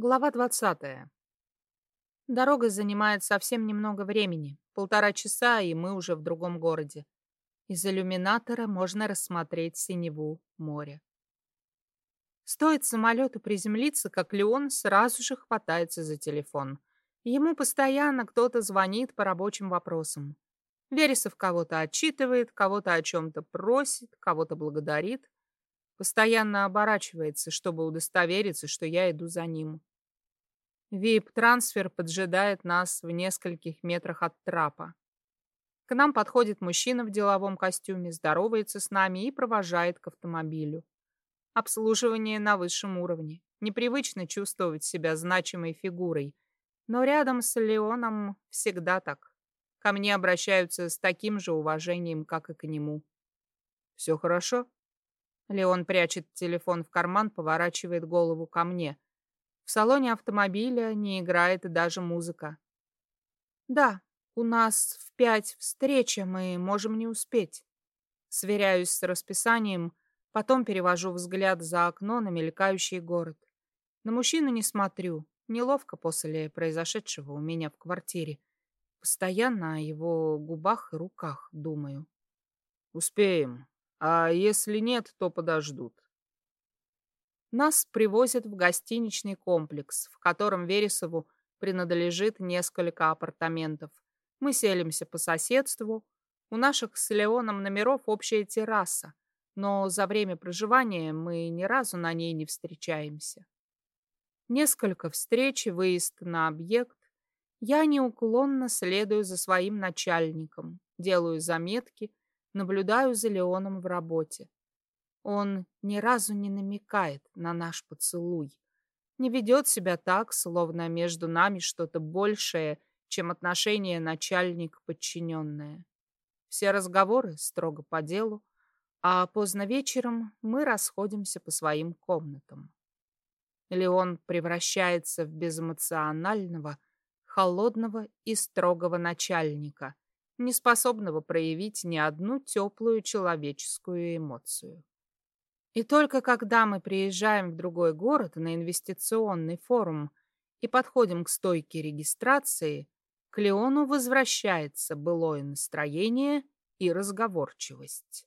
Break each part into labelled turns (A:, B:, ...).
A: Глава 20. Дорога занимает совсем немного времени. Полтора часа, и мы уже в другом городе. Из иллюминатора можно рассмотреть синеву моря. Стоит самолету приземлиться, как Леон сразу же хватается за телефон. Ему постоянно кто-то звонит по рабочим вопросам. Вересов кого-то отчитывает, кого-то о чем-то просит, кого-то благодарит. Постоянно оборачивается, чтобы удостовериться, что я иду за ним. Вип-трансфер поджидает нас в нескольких метрах от трапа. К нам подходит мужчина в деловом костюме, здоровается с нами и провожает к автомобилю. Обслуживание на высшем уровне. Непривычно чувствовать себя значимой фигурой. Но рядом с Леоном всегда так. Ко мне обращаются с таким же уважением, как и к нему. «Все хорошо?» Леон прячет телефон в карман, поворачивает голову ко мне – в салоне автомобиля не играет даже музыка. Да, у нас в пять встреча, мы можем не успеть. Сверяюсь с расписанием, потом перевожу взгляд за окно на мелькающий город. На мужчину не смотрю, неловко после произошедшего у меня в квартире. Постоянно о его губах и руках думаю.
B: Успеем, а если нет, то подождут.
A: Нас привозят в гостиничный комплекс, в котором Вересову принадлежит несколько апартаментов. Мы селимся по соседству. У наших с Леоном номеров общая терраса, но за время проживания мы ни разу на ней не встречаемся. Несколько встреч, выезд на объект. Я неуклонно следую за своим начальником, делаю заметки, наблюдаю за Леоном в работе. Он ни разу не намекает на наш поцелуй. Не ведет себя так, словно между нами что-то большее, чем отношение начальник-подчиненное. Все разговоры строго по делу, а поздно вечером мы расходимся по своим комнатам. Леон превращается в безэмоционального, холодного и строгого начальника, не способного проявить ни одну теплую человеческую эмоцию. И только когда мы приезжаем в другой город на инвестиционный форум и подходим к стойке регистрации, к Леону возвращается былое настроение и разговорчивость.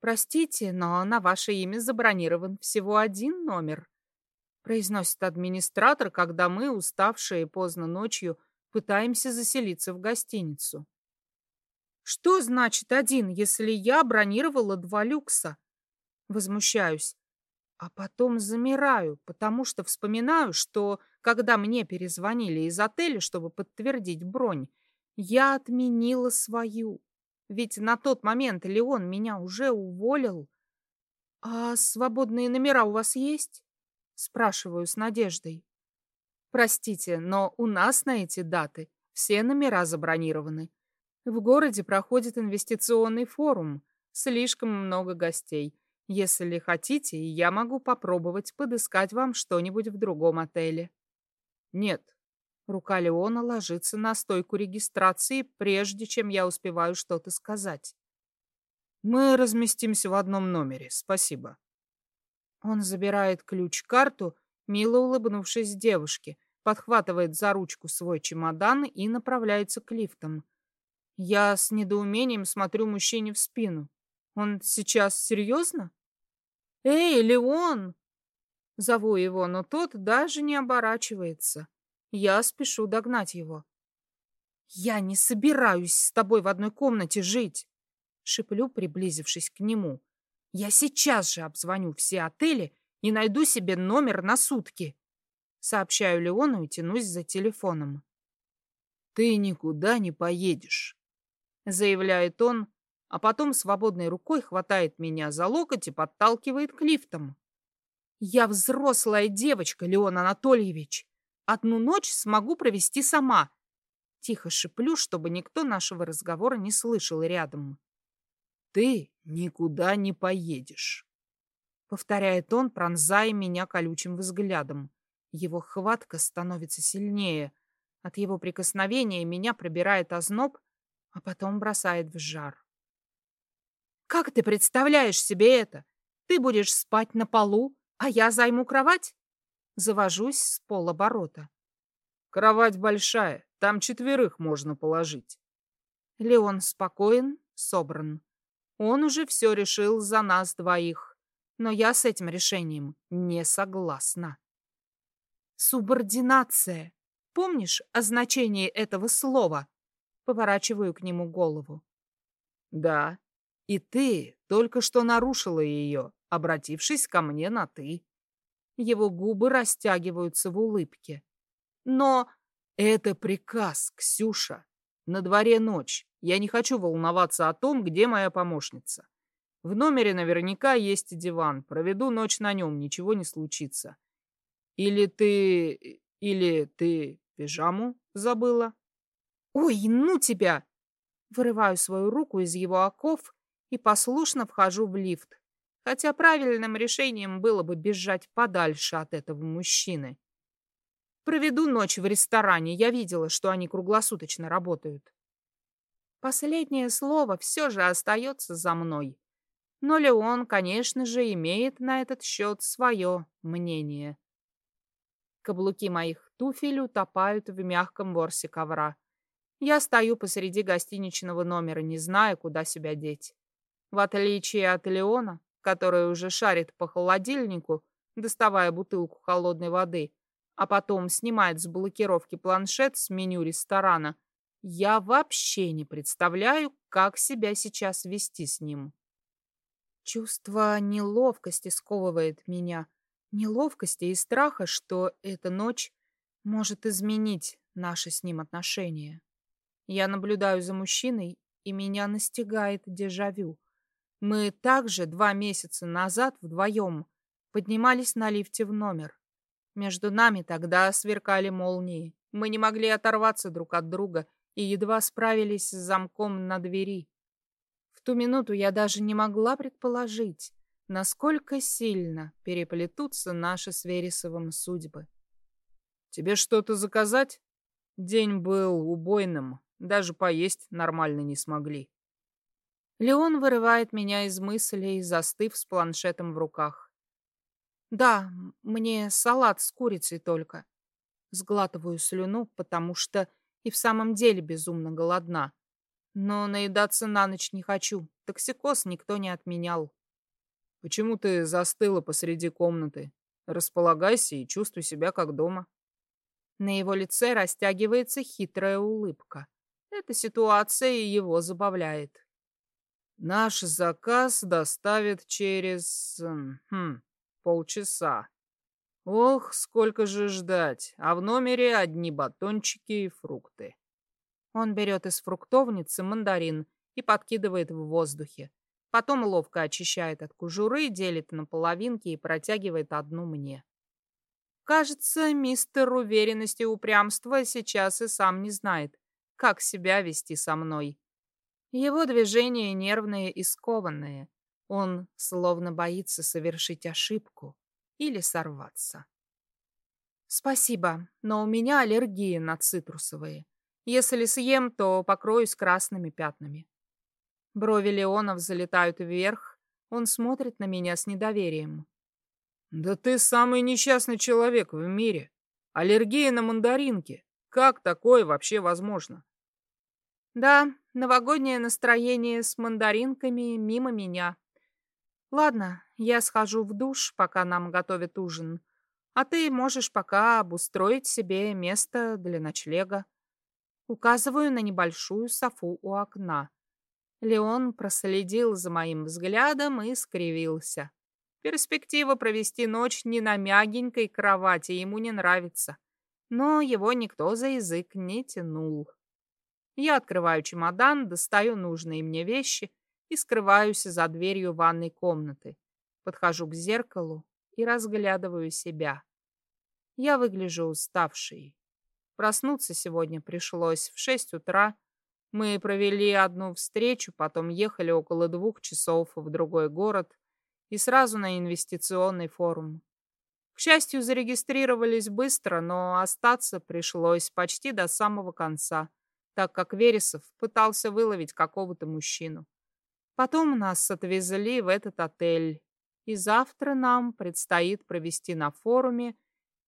A: «Простите, но на ваше имя забронирован всего один номер», произносит администратор, когда мы, уставшие поздно ночью, пытаемся заселиться в гостиницу. «Что значит один, если я бронировала два люкса?» Возмущаюсь. А потом замираю, потому что вспоминаю, что, когда мне перезвонили из отеля, чтобы подтвердить бронь, я отменила свою. Ведь на тот момент Леон меня уже уволил. «А свободные номера у вас есть?» Спрашиваю с надеждой. «Простите, но у нас на эти даты все номера забронированы. В городе проходит инвестиционный форум. Слишком много гостей. Если хотите, я могу попробовать подыскать вам что-нибудь в другом отеле. Нет. Рука Леона ложится на стойку регистрации, прежде чем я успеваю что-то сказать.
B: Мы разместимся в одном номере, спасибо.
A: Он забирает ключ-карту, мило улыбнувшись девушке, подхватывает за ручку свой чемодан и направляется к лифтам. Я с недоумением смотрю мужчине в спину. Он сейчас серьезно? «Эй, Леон!» Зову его, но тот даже не оборачивается. Я спешу догнать его. «Я не собираюсь с тобой в одной комнате жить!» Шиплю, приблизившись к нему. «Я сейчас же обзвоню все отели и найду себе номер на сутки!» Сообщаю Леону и тянусь за телефоном.
B: «Ты никуда не поедешь», — заявляет он, а потом свободной рукой хватает меня за локоть и подталкивает к лифтам.
A: «Я взрослая девочка, Леон Анатольевич. Одну ночь смогу провести сама». Тихо шиплю, чтобы никто нашего разговора не слышал рядом.
B: «Ты никуда не поедешь», — повторяет он, пронзая меня колючим взглядом. Его хватка становится сильнее. От его прикосновения меня пробирает озноб, а потом бросает в жар.
A: Как ты представляешь себе это? Ты будешь спать на полу, а я займу кровать?
B: Завожусь с полоборота.
A: Кровать большая, там четверых можно положить.
B: Леон спокоен, собран. Он уже все решил за нас двоих. Но я с этим решением не согласна. Субординация. Помнишь о значении этого слова? Поворачиваю к нему голову.
A: Да. И ты только что нарушила ее, обратившись ко мне на «ты».
B: Его губы растягиваются в улыбке.
A: Но это приказ, Ксюша. На дворе ночь. Я не хочу волноваться о том, где моя помощница. В номере наверняка есть диван. Проведу ночь на нем, ничего не случится. Или ты... Или ты пижаму забыла?
B: Ой, ну тебя! Вырываю свою руку из его оков и послушно вхожу в лифт. Хотя правильным решением было бы бежать подальше от этого мужчины. Проведу ночь в ресторане. Я видела, что они круглосуточно работают. Последнее слово все же остается за мной. Но Леон, конечно же, имеет на этот счет свое мнение. Каблуки моих туфель утопают в мягком ворсе ковра. Я стою посреди гостиничного номера, не зная, куда себя деть. В отличие от Леона, который уже шарит по холодильнику, доставая бутылку холодной воды, а потом снимает с блокировки планшет с меню ресторана, я вообще не представляю, как себя сейчас вести с ним. Чувство неловкости сковывает меня. Неловкости и страха, что эта ночь может изменить наши с ним отношения. Я наблюдаю за мужчиной, и меня настигает дежавю. Мы также два месяца назад вдвоем поднимались на лифте в номер. Между нами тогда сверкали молнии. Мы не могли оторваться друг от друга и едва справились с замком на двери. Ту минуту я даже не могла предположить, насколько сильно переплетутся наши с Вересовым судьбы.
A: «Тебе что-то заказать?» День был убойным, даже поесть нормально не смогли.
B: Леон вырывает меня из мыслей, застыв с планшетом в руках. Да, мне салат с курицей только. Сглатываю слюну, потому что и в самом деле безумно голодна. Но наедаться на ночь не хочу. Токсикоз никто не отменял.
A: Почему ты застыла посреди комнаты? Располагайся и чувствуй себя как дома.
B: На его лице растягивается хитрая улыбка. Эта ситуация его забавляет.
A: Наш заказ доставят через... Хм, полчаса. Ох, сколько же ждать, а в номере одни батончики и фрукты.
B: Он берет из фруктовницы мандарин и подкидывает в воздухе. Потом ловко очищает от кожуры, делит на половинки и протягивает одну мне. Кажется, мистер уверенности и упрямства сейчас и сам не знает, как себя вести со мной. Его движения нервные и скованные. Он словно боится совершить ошибку или сорваться. Спасибо, но у меня аллергия на цитрусовые. Если съем, то покроюсь красными пятнами. Брови Леонов залетают вверх. Он смотрит на меня с недоверием.
A: Да ты самый несчастный человек в мире. Аллергия на мандаринки. Как такое вообще возможно?
B: Да, новогоднее настроение с мандаринками мимо меня. Ладно, я схожу в душ, пока нам готовят ужин. А ты можешь пока обустроить себе место для ночлега. Указываю на небольшую софу у окна. Леон проследил за моим взглядом и скривился. Перспектива провести ночь не на мягенькой кровати ему не нравится. Но его никто за язык не тянул. Я открываю чемодан, достаю нужные мне вещи и скрываюсь за дверью ванной комнаты. Подхожу к зеркалу и разглядываю себя. Я выгляжу уставшей. Проснуться сегодня пришлось в шесть утра. Мы провели одну встречу, потом ехали около двух часов в другой город и сразу на инвестиционный форум. К счастью, зарегистрировались быстро, но остаться пришлось почти до самого конца, так как Вересов пытался выловить какого-то мужчину. Потом нас отвезли в этот отель, и завтра нам предстоит провести на форуме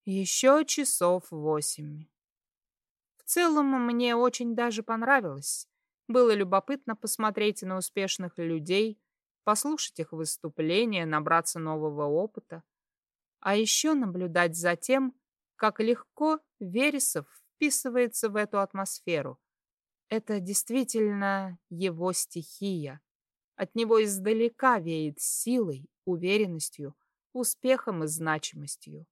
A: Еще часов восемь. Целом, мне очень даже понравилось. Было любопытно посмотреть на успешных людей, послушать их выступления, набраться нового опыта. А еще наблюдать за тем, как легко Вересов вписывается в эту атмосферу. Это действительно его стихия. От него издалека веет силой, уверенностью, успехом и значимостью.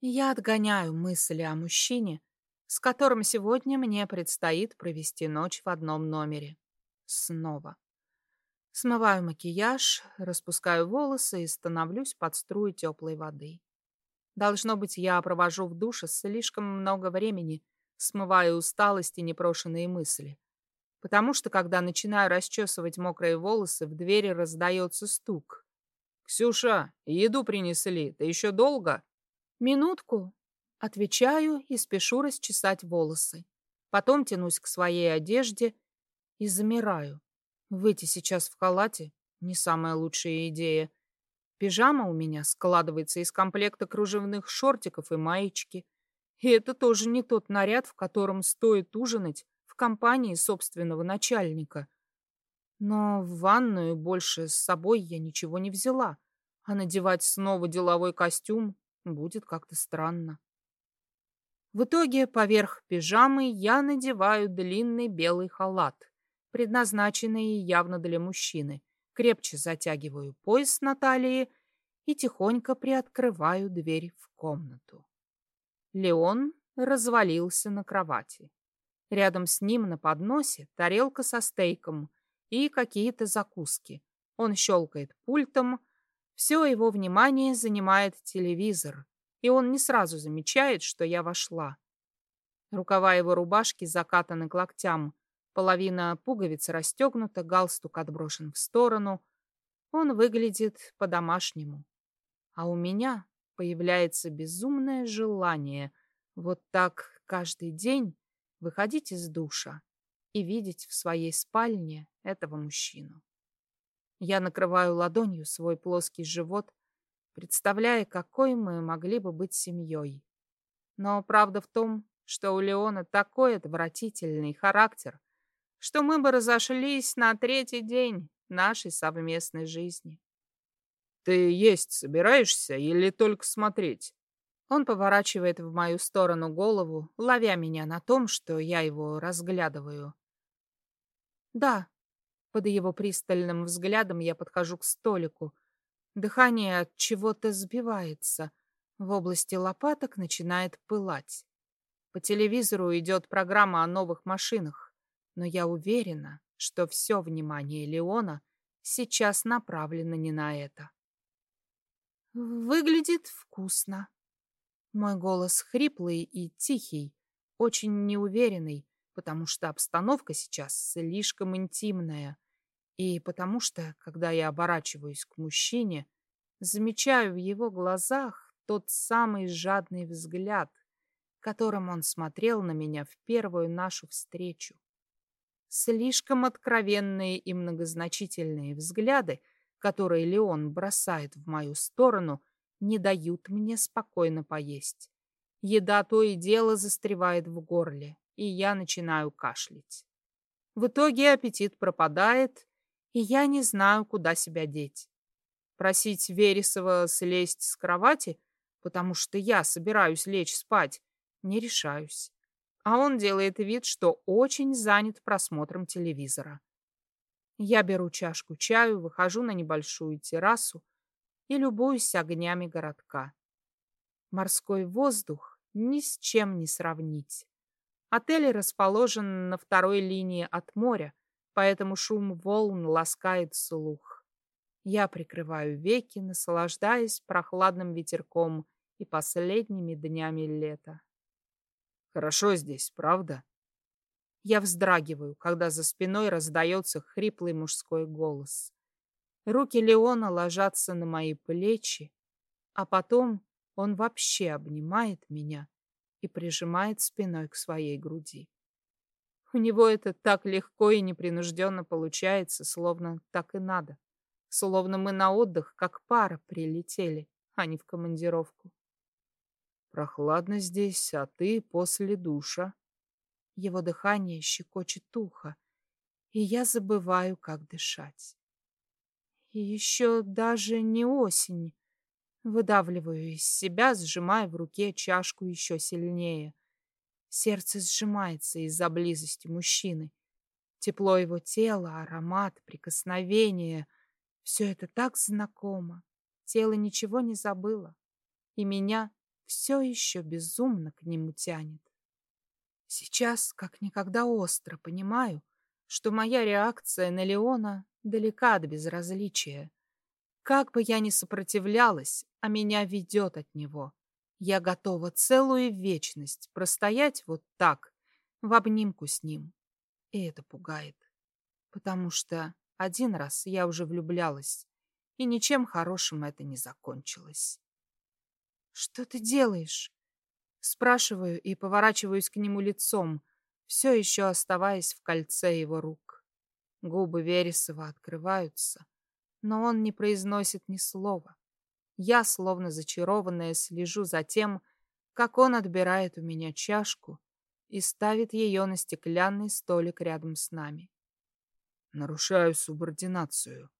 A: Я отгоняю мысли о мужчине, с которым сегодня мне предстоит провести ночь в одном номере. Снова. Смываю макияж, распускаю волосы и становлюсь под струи теплой воды. Должно быть, я провожу в душе слишком много времени, смывая усталость и непрошенные мысли. Потому что, когда начинаю расчесывать мокрые волосы, в двери раздается стук. «Ксюша, еду принесли. Ты еще долго?» «Минутку». Отвечаю и спешу расчесать волосы. Потом тянусь к своей одежде и замираю. Выйти сейчас в халате — не самая лучшая идея. Пижама у меня складывается из комплекта кружевных шортиков и маечки. И это тоже не тот наряд, в котором стоит ужинать в компании собственного начальника. Но в ванную больше с собой я ничего не взяла, а надевать снова деловой костюм будет как-то странно. В итоге поверх пижамы я надеваю длинный белый халат, предназначенный явно для мужчины, крепче затягиваю пояс на талии и тихонько приоткрываю дверь в комнату. Леон развалился на кровати. Рядом с ним на подносе тарелка со стейком и какие-то закуски. Он щелкает пультом. Все его внимание занимает телевизор, и он не сразу замечает, что я вошла. Рукава его рубашки закатаны к локтям, половина пуговиц расстегнута, галстук отброшен в сторону. Он выглядит по-домашнему. А у меня появляется безумное желание вот так каждый день выходить из душа и видеть в своей спальне этого мужчину. Я накрываю ладонью свой плоский живот, представляя, какой мы могли бы быть семьей. Но правда в том, что у Леона такой отвратительный характер, что мы бы разошлись на третий день нашей совместной жизни. «Ты есть собираешься или только смотреть?» Он поворачивает в мою сторону голову, ловя меня на том, что я его разглядываю. «Да». Под его пристальным взглядом я подхожу к столику. Дыхание от чего-то сбивается. В области лопаток начинает пылать. По телевизору идет программа о новых машинах, но я уверена, что все внимание Леона сейчас направлено не на это. Выглядит вкусно. Мой голос хриплый и тихий, очень неуверенный, потому что обстановка сейчас слишком интимная, и потому что, когда я оборачиваюсь к мужчине, замечаю в его глазах тот самый жадный взгляд, которым он смотрел на меня в первую нашу встречу. Слишком откровенные и многозначительные взгляды — которые Леон бросает в мою сторону, не дают мне спокойно поесть. Еда то и дело застревает в горле, и я начинаю кашлять. В итоге аппетит пропадает, и я не знаю, куда себя деть. Просить Вересова слезть с кровати, потому что я собираюсь лечь спать, не решаюсь. А он делает вид, что очень занят просмотром телевизора. Я беру чашку чаю, выхожу на небольшую террасу и любуюсь огнями городка. Морской воздух ни с чем не сравнить. Отель расположен на второй линии от моря, поэтому шум волн ласкает слух. Я прикрываю веки, наслаждаясь прохладным ветерком и последними днями лета.
B: Хорошо здесь, правда?
A: Я вздрагиваю, когда за спиной раздается хриплый мужской голос. Руки Леона ложатся на мои плечи, а потом он вообще обнимает меня и прижимает спиной к своей груди. У него это так легко и непринужденно получается, словно так и надо. Словно мы на отдых, как пара, прилетели, а не в командировку.
B: Прохладно здесь, а ты после душа.
A: Его дыхание щекочет ухо, и я забываю, как дышать. И еще даже не осень. Выдавливаю из себя, сжимая в руке чашку еще сильнее. Сердце сжимается из-за близости мужчины. Тепло его тела, аромат, прикосновение — все это так знакомо. Тело ничего не забыло, и меня все еще безумно к нему тянет. Сейчас, как никогда остро, понимаю, что моя реакция на Леона далека от безразличия. Как бы я ни сопротивлялась, а меня ведет от него. Я готова целую вечность простоять вот так, в обнимку с ним. И это пугает. Потому что один раз я уже влюблялась, и ничем хорошим это не закончилось. «Что ты делаешь?» Спрашиваю и поворачиваюсь к нему лицом, все еще оставаясь в кольце его рук. Губы Вересова открываются, но он не произносит ни слова. Я, словно зачарованная, слежу за тем, как он отбирает у меня чашку и ставит ее на стеклянный столик рядом с нами.
B: Нарушаю субординацию.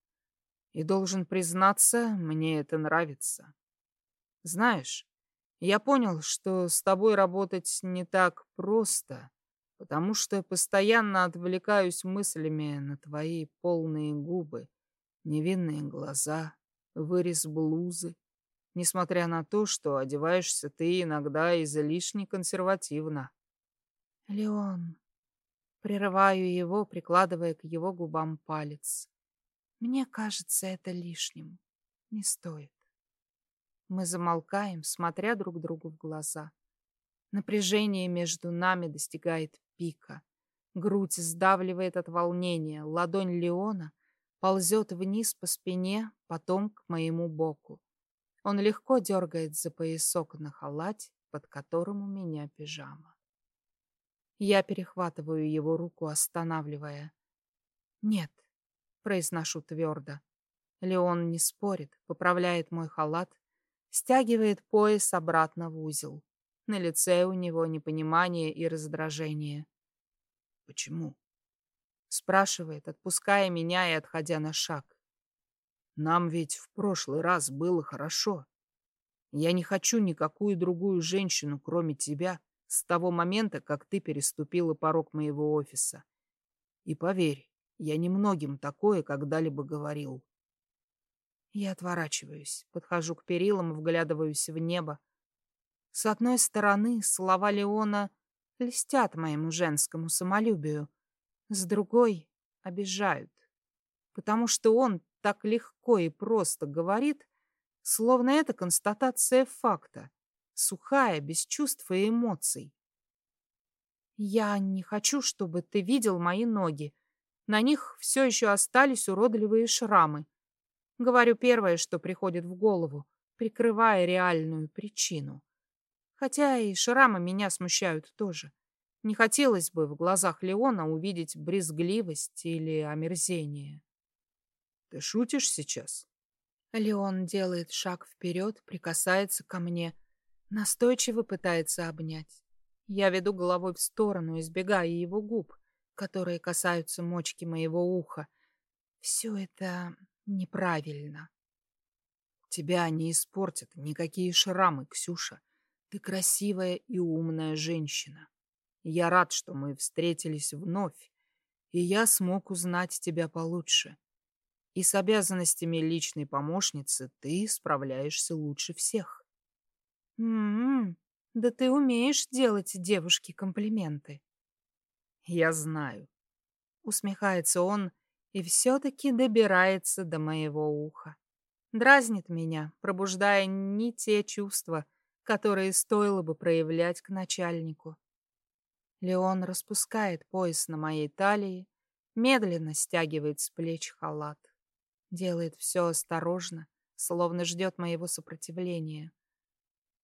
B: И должен признаться, мне это нравится. Знаешь, я понял, что с тобой работать не так просто, потому что постоянно отвлекаюсь мыслями на твои полные губы, невинные глаза, вырез блузы, несмотря на то, что одеваешься ты иногда излишне консервативно.
A: Леон, прерываю его, прикладывая к его губам палец. Мне кажется, это лишним. Не стоит. Мы замолкаем, смотря друг другу в глаза. Напряжение между нами достигает пика. Грудь сдавливает от волнения, ладонь Леона ползет вниз по спине, потом к моему боку. Он легко дергает за поясок на халате, под которым у меня пижама. Я перехватываю его руку, останавливая. «Нет», — произношу твердо. Леон не спорит, поправляет мой халат, стягивает пояс обратно в узел. На лице у него непонимание и раздражение.
B: «Почему?»
A: — спрашивает, отпуская меня и отходя на шаг.
B: «Нам ведь в прошлый раз было хорошо. Я не хочу никакую другую женщину, кроме тебя, с того момента, как ты переступила порог моего офиса. И поверь, я немногим такое когда-либо говорил.
A: Я отворачиваюсь, подхожу к перилам, вглядываюсь в небо. С одной стороны, слова Леона льстят моему женскому самолюбию, с другой — обижают, потому что он так легко и просто говорит, словно это констатация факта, сухая, без чувств и эмоций. Я не хочу, чтобы ты видел мои ноги. На них все еще остались уродливые шрамы. Говорю первое, что приходит в голову, прикрывая реальную причину. Хотя и шрамы меня смущают тоже. Не хотелось бы в глазах Леона увидеть брезгливость или омерзение.
B: Ты шутишь сейчас?
A: Леон делает шаг вперед, прикасается ко мне, настойчиво пытается обнять. Я веду головой в сторону, избегая его губ, которые касаются мочки моего уха. Все это неправильно.
B: Тебя не испортят никакие шрамы, Ксюша. Ты красивая и умная женщина. Я рад, что мы встретились вновь, и я смог узнать тебя получше. И с обязанностями личной помощницы ты справляешься лучше всех.
A: М-м, да ты умеешь делать девушке комплименты.
B: Я знаю.
A: Усмехается он, и все-таки добирается до моего уха. Дразнит меня, пробуждая не те чувства, которые стоило бы проявлять к начальнику. Леон распускает пояс на моей талии, медленно стягивает с плеч халат. Делает все осторожно, словно ждет моего сопротивления.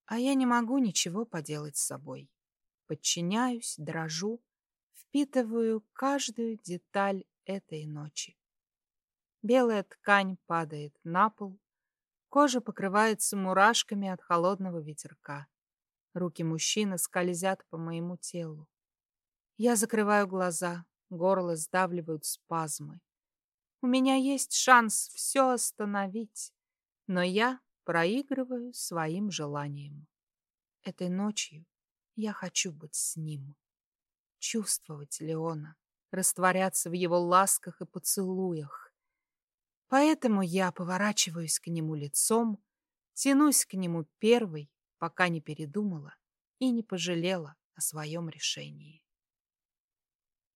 A: А я не могу ничего поделать с собой. Подчиняюсь, дрожу, впитываю каждую деталь этой ночи. Белая ткань падает на пол, кожа покрывается мурашками от холодного ветерка. Руки мужчины скользят по моему телу. Я закрываю глаза, горло сдавливают спазмы. У меня есть шанс все остановить, но я проигрываю своим желанием. Этой ночью я хочу быть с ним, чувствовать Леона, растворяться в его ласках и поцелуях. Поэтому я поворачиваюсь к нему лицом, тянусь к нему первой, пока не передумала и не пожалела о своем решении.